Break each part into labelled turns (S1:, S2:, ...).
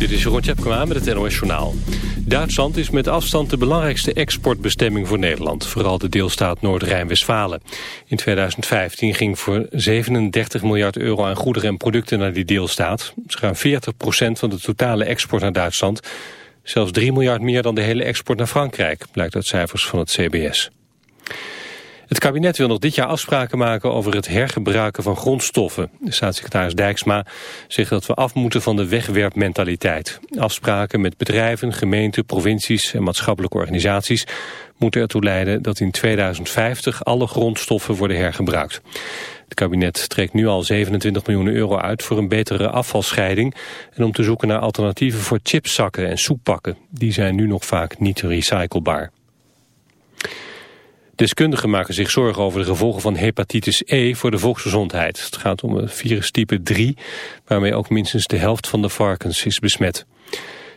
S1: Dit is Jeroen Tjepkema met het NOS Journaal. Duitsland is met afstand de belangrijkste exportbestemming voor Nederland. Vooral de deelstaat Noord-Rijn-Westfalen. In 2015 ging voor 37 miljard euro aan goederen en producten naar die deelstaat. Ruim 40 procent van de totale export naar Duitsland. Zelfs 3 miljard meer dan de hele export naar Frankrijk, blijkt uit cijfers van het CBS. Het kabinet wil nog dit jaar afspraken maken over het hergebruiken van grondstoffen. De staatssecretaris Dijksma zegt dat we af moeten van de wegwerpmentaliteit. Afspraken met bedrijven, gemeenten, provincies en maatschappelijke organisaties moeten ertoe leiden dat in 2050 alle grondstoffen worden hergebruikt. Het kabinet trekt nu al 27 miljoen euro uit voor een betere afvalscheiding en om te zoeken naar alternatieven voor chipszakken en soeppakken. Die zijn nu nog vaak niet recyclebaar. Deskundigen maken zich zorgen over de gevolgen van hepatitis E voor de volksgezondheid. Het gaat om het virus type 3, waarmee ook minstens de helft van de varkens is besmet.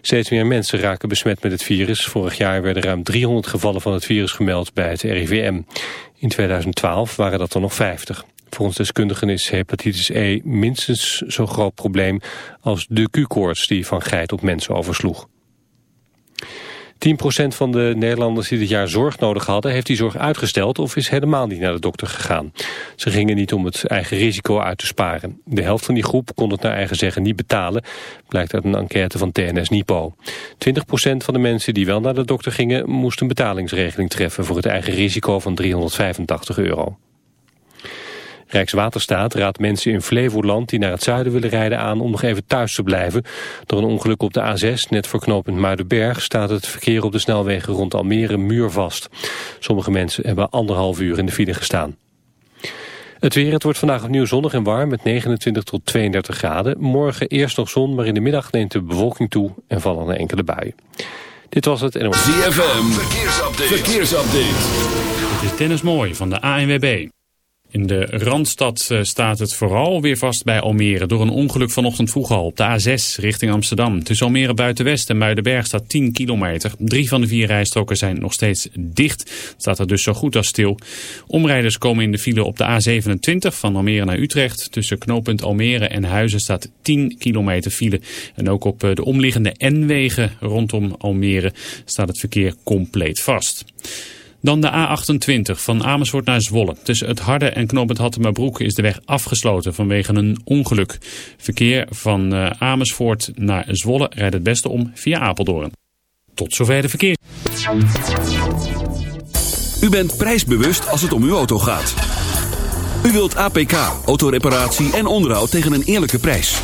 S1: Steeds meer mensen raken besmet met het virus. Vorig jaar werden ruim 300 gevallen van het virus gemeld bij het RIVM. In 2012 waren dat er nog 50. Volgens deskundigen is hepatitis E minstens zo'n groot probleem als de Q-koorts die van geit op mensen oversloeg. 10% van de Nederlanders die dit jaar zorg nodig hadden... heeft die zorg uitgesteld of is helemaal niet naar de dokter gegaan. Ze gingen niet om het eigen risico uit te sparen. De helft van die groep kon het naar eigen zeggen niet betalen... blijkt uit een enquête van TNS Nipo. 20% van de mensen die wel naar de dokter gingen... moest een betalingsregeling treffen voor het eigen risico van 385 euro. Rijkswaterstaat raadt mensen in Flevoland die naar het zuiden willen rijden aan om nog even thuis te blijven. Door een ongeluk op de A6, net voor knooppunt Muidenberg, staat het verkeer op de snelwegen rond Almere muurvast. Sommige mensen hebben anderhalf uur in de file gestaan. Het weer, het wordt vandaag opnieuw zonnig en warm met 29 tot 32 graden. Morgen eerst nog zon, maar in de middag neemt de bewolking toe en vallen er enkele buien. Dit was het NOS.
S2: ZFM, verkeersupdate. verkeersupdate.
S3: Dit is Dennis Mooi van de ANWB. In de Randstad eh, staat het vooral weer vast bij Almere. Door een ongeluk vanochtend vroeg al op de A6 richting Amsterdam. Tussen Almere Buitenwest en Muidenberg staat 10 kilometer. Drie van de vier rijstroken zijn nog steeds dicht. Staat er dus zo goed als stil. Omrijders komen in de file op de A27 van Almere naar Utrecht. Tussen knooppunt Almere en Huizen staat 10 kilometer file. En ook op eh, de omliggende N-wegen rondom Almere staat het verkeer compleet vast. Dan de A28 van Amersfoort naar Zwolle. Tussen het Harde en knooppunt Hattemerbroek is de weg afgesloten vanwege een ongeluk. Verkeer van eh, Amersfoort naar Zwolle rijdt het beste om via Apeldoorn. Tot zover de verkeer.
S2: U bent prijsbewust als het om uw auto gaat. U wilt APK, autoreparatie en onderhoud tegen een eerlijke prijs.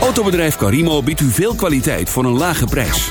S2: Autobedrijf Carimo biedt u veel kwaliteit voor een lage prijs.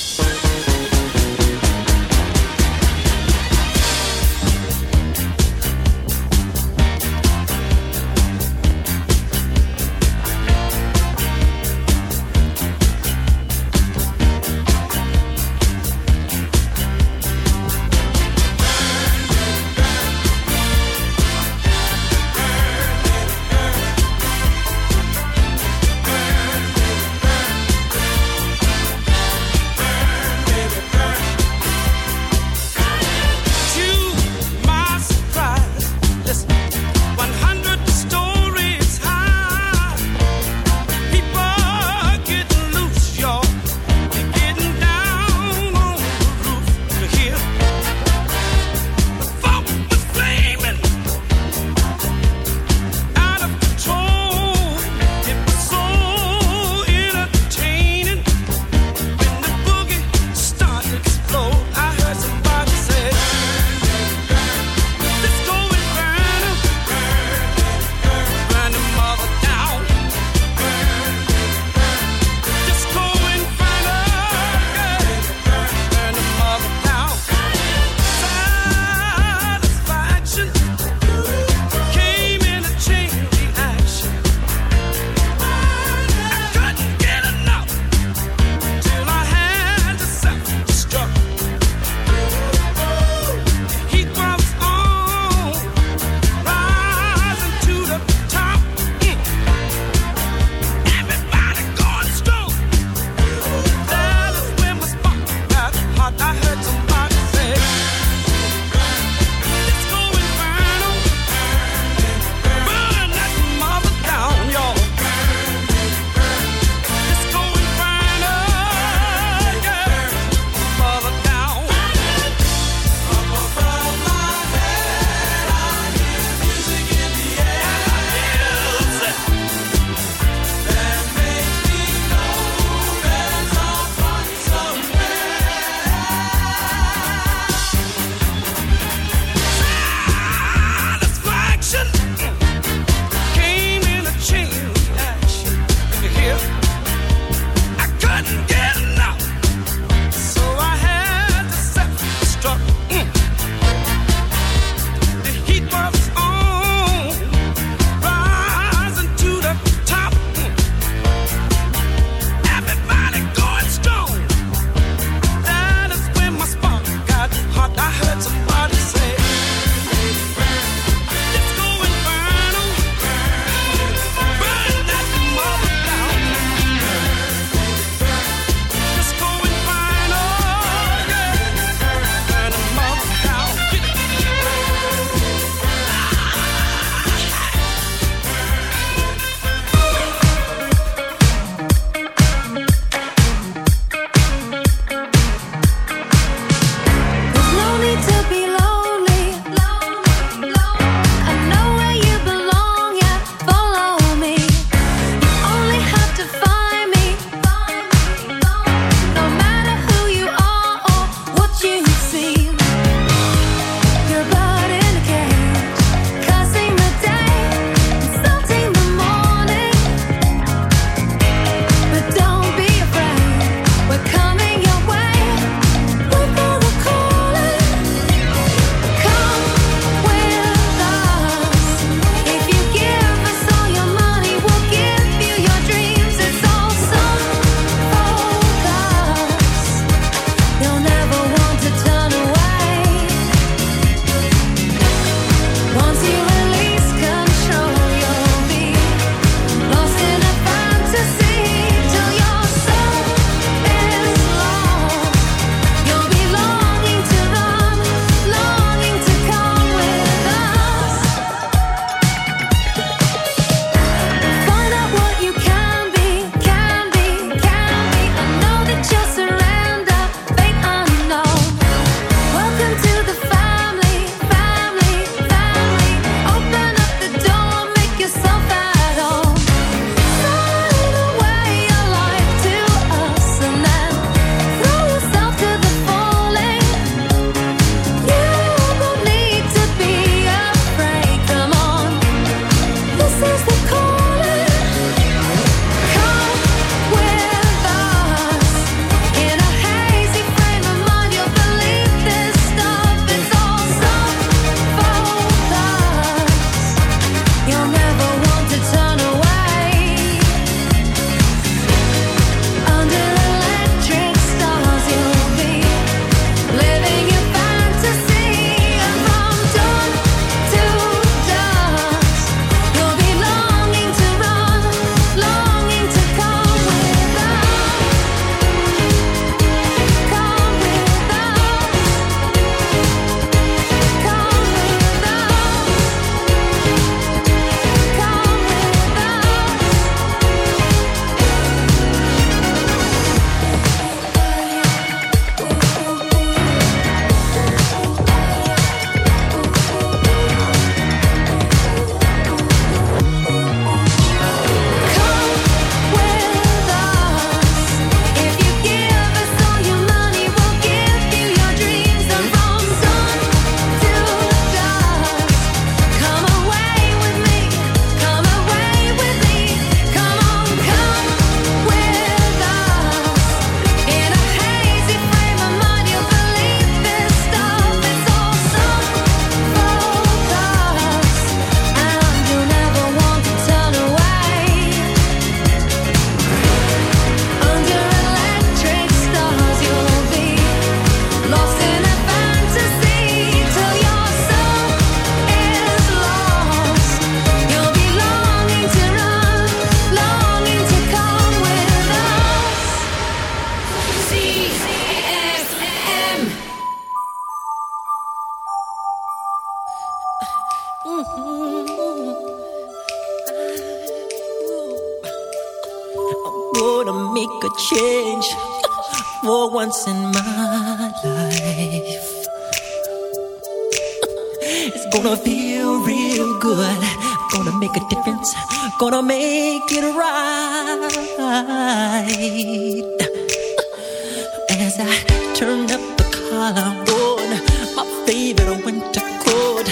S4: Turn up the collar on my favorite winter coat.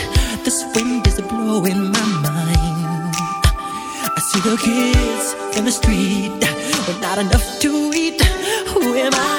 S4: This wind is blowing my mind. I see the kids in the street, but not enough to eat. Who am I?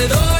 S5: it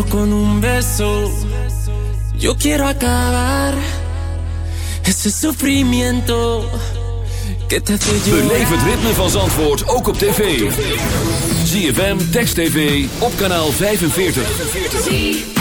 S5: solo con un beso. Yo quiero acabar ese sufrimiento que te hace.
S2: Beleef het ritme van Zandvoort ook op tv. ZFM, Text TV, op kanaal 45.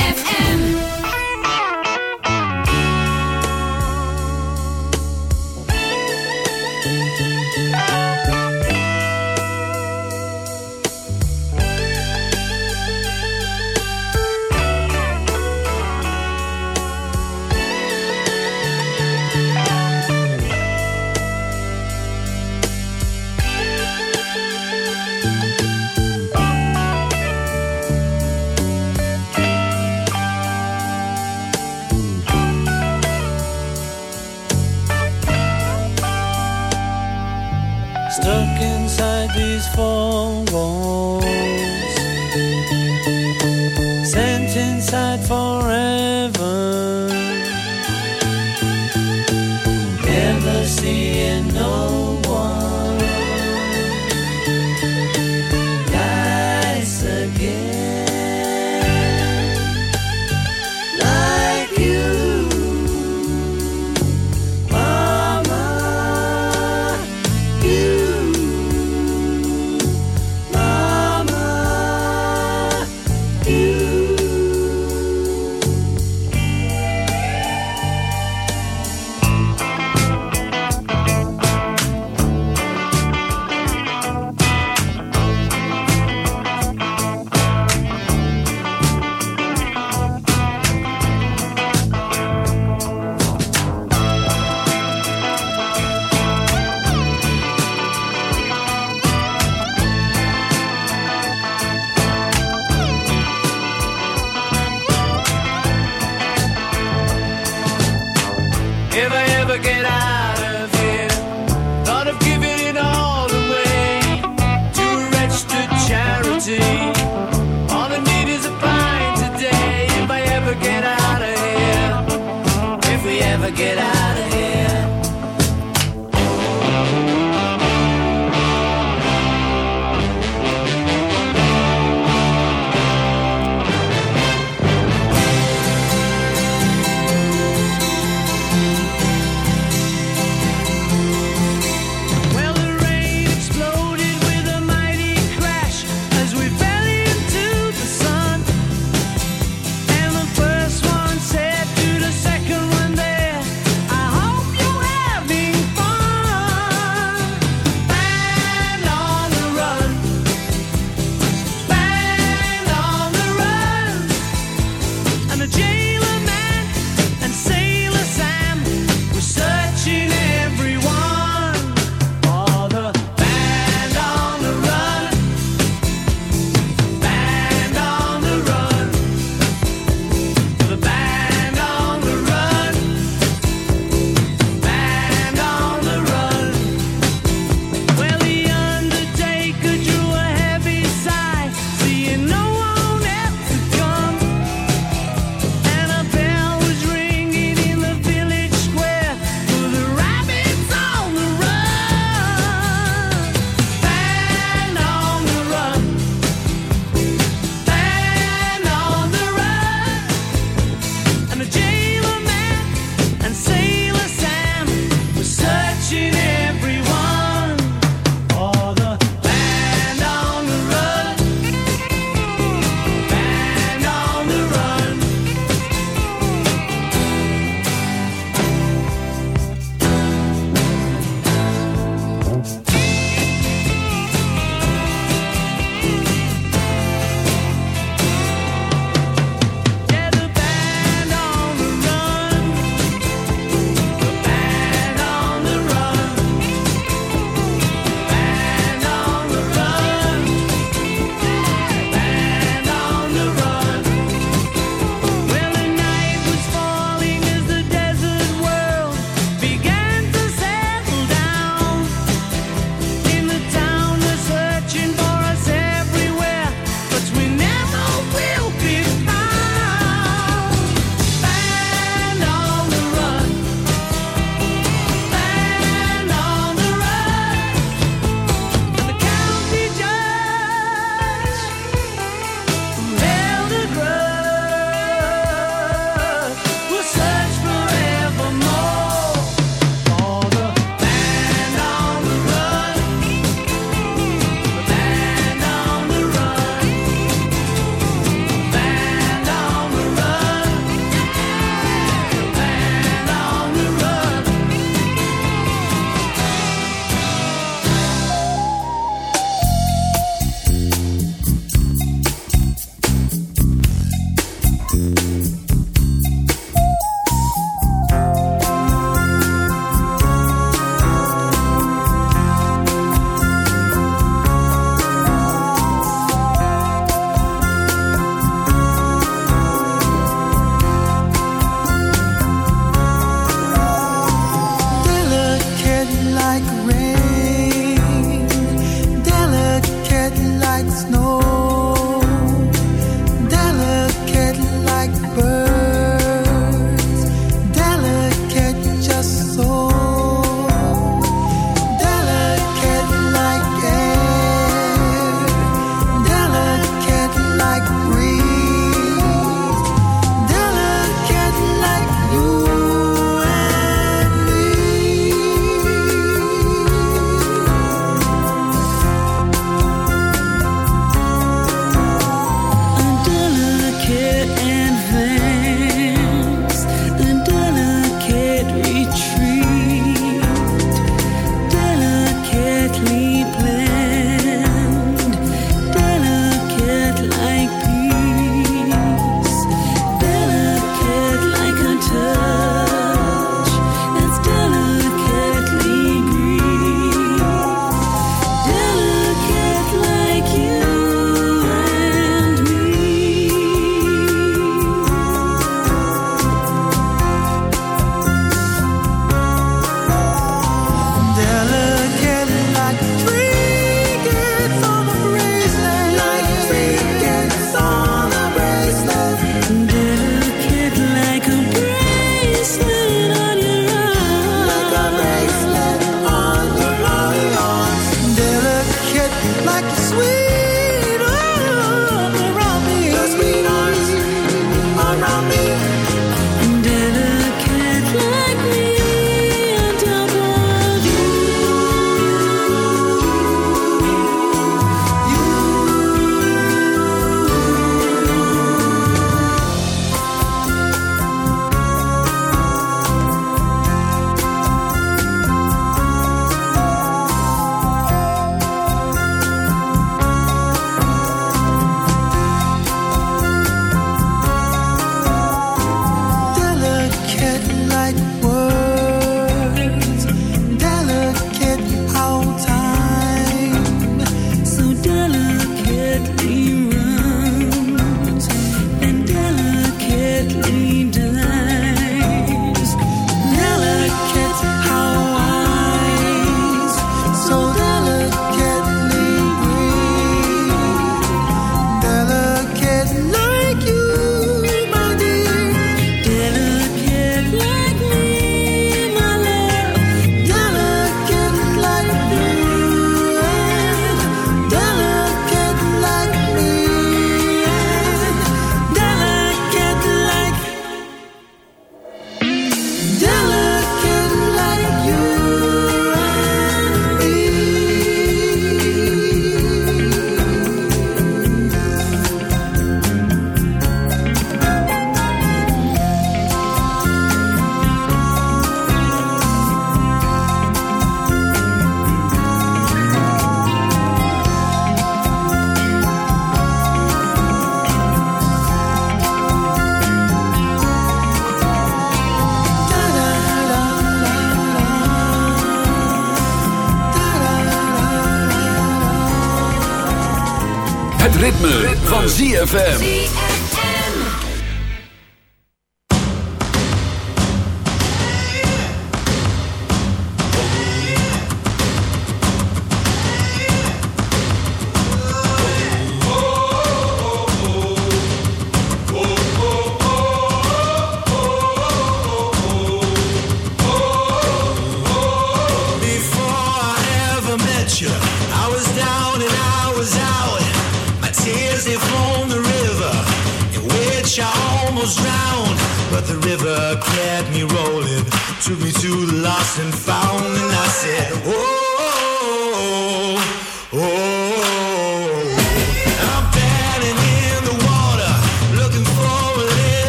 S2: ZFM.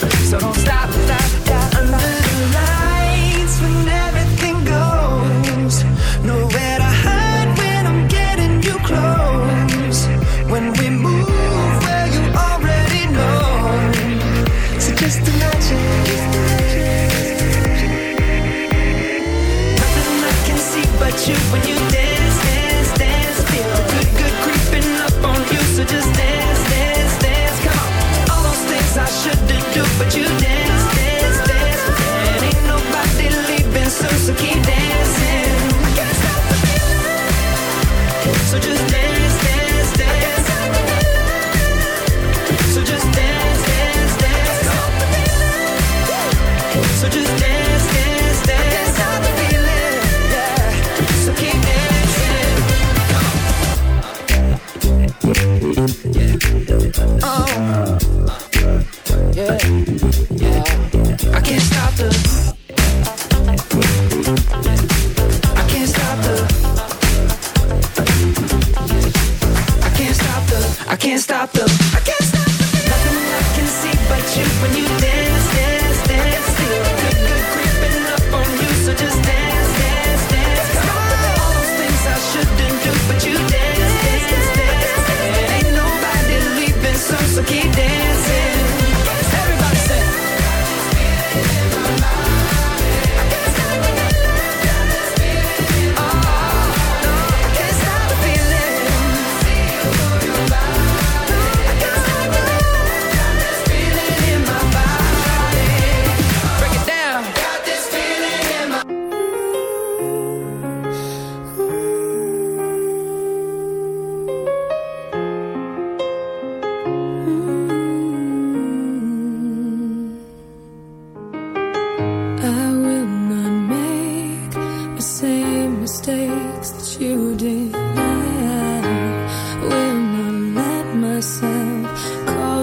S6: so don't stop.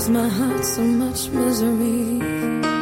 S7: caused my heart so much misery.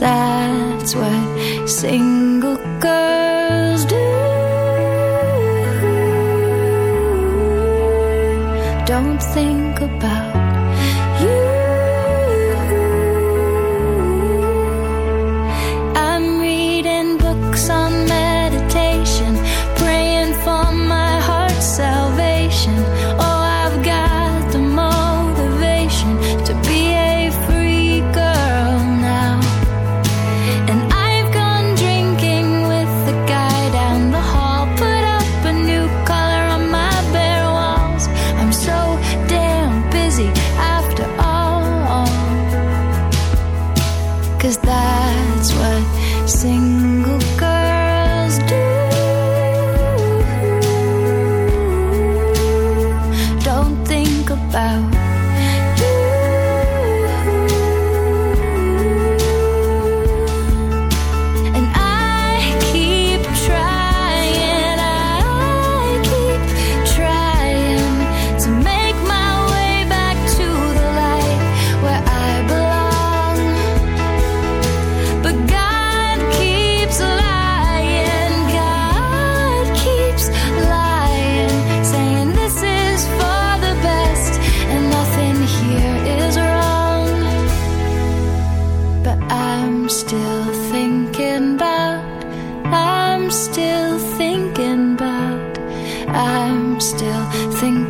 S7: That's why sing think